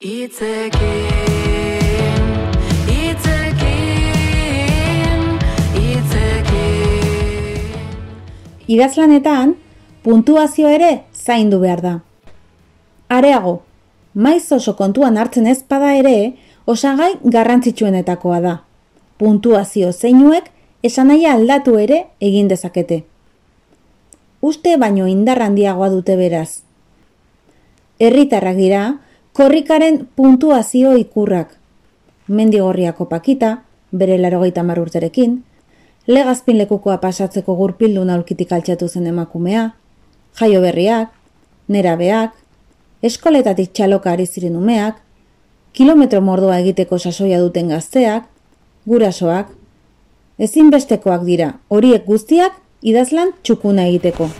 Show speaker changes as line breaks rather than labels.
Itzekin, itzekin, itzekin.
Idazlanetan, puntuazio ere zaindu behar da. Areago, maiz oso kontuan hartzen ez bada ere, osagai garrantzitsuenetakoa da. Puntuazio zeinuek esanaia aldatu ere egin dezakete. Uste baino indar handiagoa dute beraz. Herritarrak dira, korrikaren puntuazio ikurrak. Mendigorriako pakita, bere larogeita marrurterekin, legazpin lekukoa pasatzeko gurpildu naulkitik altxatu zen emakumea, jaio berriak, nerabeak, eskoletatik txaloka ari ziren umeak, kilometro mordoa egiteko sasoia duten gazteak, gurasoak, ezinbestekoak dira horiek guztiak idazlan txukuna egiteko.